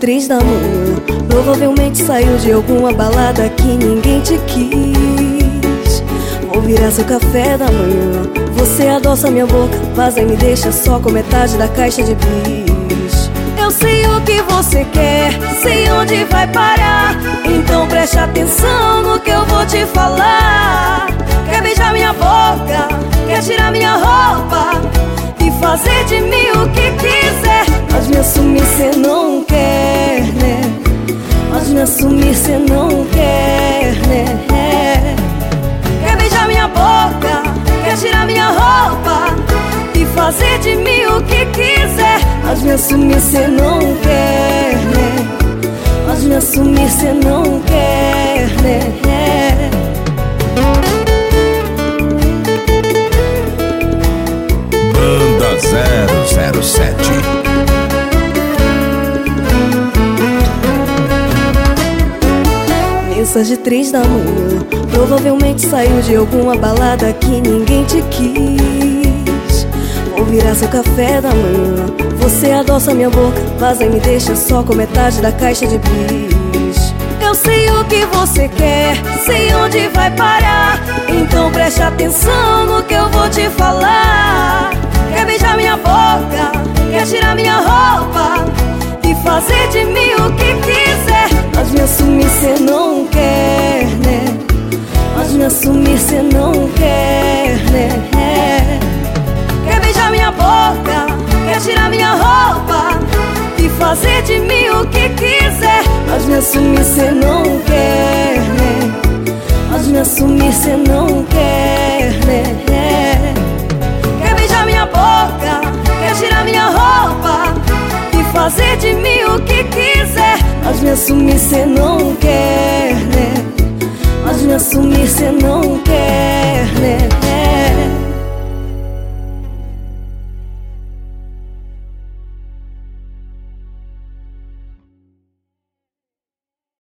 três da manhã. Provavelmente saiu de alguma balada que ninguém te quis. Vou virar seu café da manhã. Você adoça minha boca Vaza e me deixa só com metade da caixa de bis. Eu sei o que você quer Sei onde vai parar. Então preste atenção no que eu vou te falar. Quer beijar minha boca Quer tirar minha roupa E fazer de mim o que me assumir cê não quer, né? Quer beijar minha boca Quer tirar minha roupa E fazer de mim o que quiser Mas me assumir cê não quer, né? Mas me assumir cê não quer, né? Mensagem três da manhã. Provavelmente saiu de alguma balada que ninguém te quis. Vou virar seu café da manhã. Você adoça minha boca Vaza e me deixa só com metade da caixa de bis. Eu sei o que você quer Sei onde vai parar. Então preste atenção no que eu vou te falar. Quer beijar minha boca Quer tirar minha roupa E fazer de mim o que quiser. Mas me assumir cê não assumir cê não quer, né? Quer beijar minha boca Quer tirar minha roupa E fazer de mim o que quiser Mas me assumir cê não quer, né? Mas me assumir cê não quer, né? Quer beijar minha boca Quer tirar minha roupa E fazer de mim o que quiser Mas me assumir cê não quer, né? assumir se não quer.